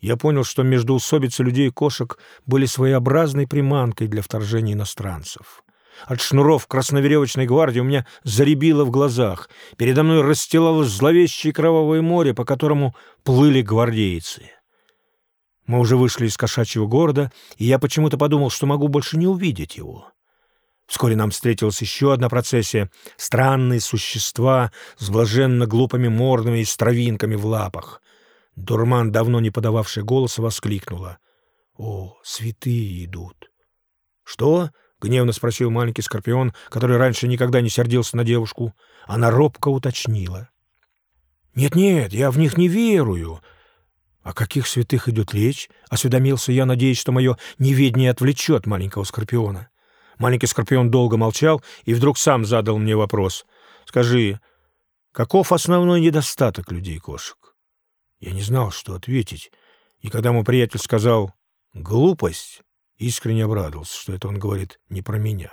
Я понял, что междоусобицы людей и кошек были своеобразной приманкой для вторжения иностранцев. От шнуров красноверевочной гвардии у меня заребило в глазах. Передо мной расстилалось зловещее кровавое море, по которому плыли гвардейцы. Мы уже вышли из кошачьего города, и я почему-то подумал, что могу больше не увидеть его. Вскоре нам встретилась еще одна процессия. Странные существа с блаженно глупыми мордами и с травинками в лапах. Дурман, давно не подававший голоса, воскликнула. «О, святые идут!» «Что?» — гневно спросил маленький скорпион, который раньше никогда не сердился на девушку. Она робко уточнила. «Нет-нет, я в них не верую. «О каких святых идет речь?» — осведомился я, надеясь, что мое неведение отвлечет маленького скорпиона. Маленький скорпион долго молчал и вдруг сам задал мне вопрос. «Скажи, каков основной недостаток людей-кошек?» Я не знал, что ответить, и когда мой приятель сказал «глупость», искренне обрадовался, что это он говорит не про меня.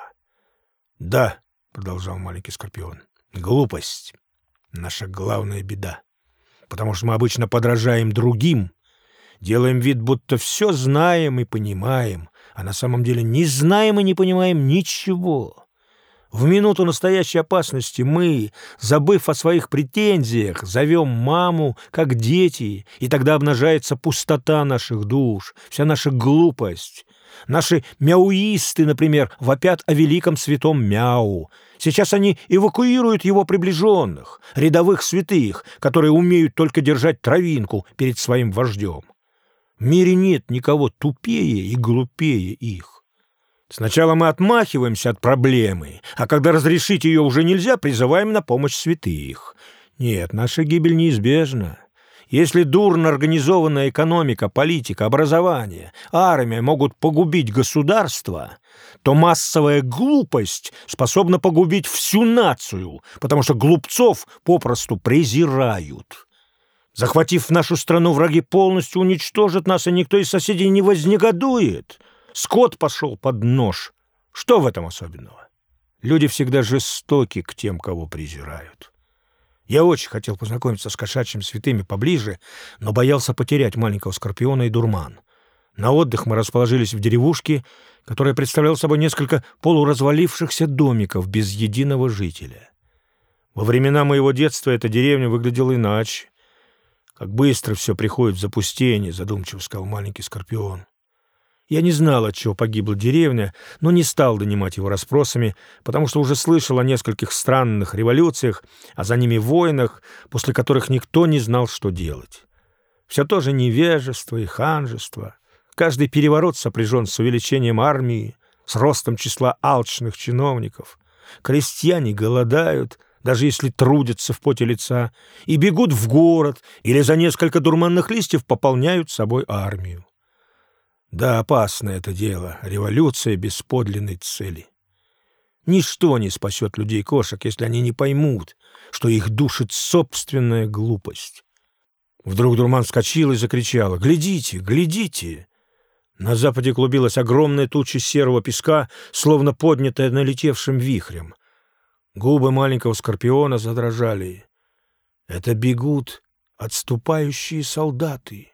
«Да», — продолжал маленький скорпион, — «глупость — наша главная беда» потому что мы обычно подражаем другим, делаем вид, будто все знаем и понимаем, а на самом деле не знаем и не понимаем ничего. В минуту настоящей опасности мы, забыв о своих претензиях, зовем маму, как дети, и тогда обнажается пустота наших душ, вся наша глупость. Наши мяуисты, например, вопят о великом святом Мяу, Сейчас они эвакуируют его приближенных, рядовых святых, которые умеют только держать травинку перед своим вождем. В мире нет никого тупее и глупее их. Сначала мы отмахиваемся от проблемы, а когда разрешить ее уже нельзя, призываем на помощь святых. Нет, наша гибель неизбежна. Если дурно организованная экономика, политика, образование, армия могут погубить государство, то массовая глупость способна погубить всю нацию, потому что глупцов попросту презирают. Захватив нашу страну, враги полностью уничтожат нас, и никто из соседей не вознегодует. Скот пошел под нож. Что в этом особенного? Люди всегда жестоки к тем, кого презирают. Я очень хотел познакомиться с кошачьими святыми поближе, но боялся потерять маленького скорпиона и дурман. На отдых мы расположились в деревушке, которая представляла собой несколько полуразвалившихся домиков без единого жителя. Во времена моего детства эта деревня выглядела иначе. «Как быстро все приходит в запустение», — задумчиво сказал маленький скорпион. Я не знал, от чего погибла деревня, но не стал донимать его расспросами, потому что уже слышал о нескольких странных революциях, а за ними войнах, после которых никто не знал, что делать. Все то же невежество и ханжество. Каждый переворот сопряжен с увеличением армии, с ростом числа алчных чиновников. Крестьяне голодают, даже если трудятся в поте лица, и бегут в город или за несколько дурманных листьев пополняют собой армию. Да, опасно это дело, революция без подлинной цели. Ничто не спасет людей-кошек, если они не поймут, что их душит собственная глупость. Вдруг Дурман вскочил и закричала «Глядите, глядите!» На западе клубилась огромная туча серого песка, словно поднятая налетевшим вихрем. Губы маленького скорпиона задрожали. Это бегут отступающие солдаты.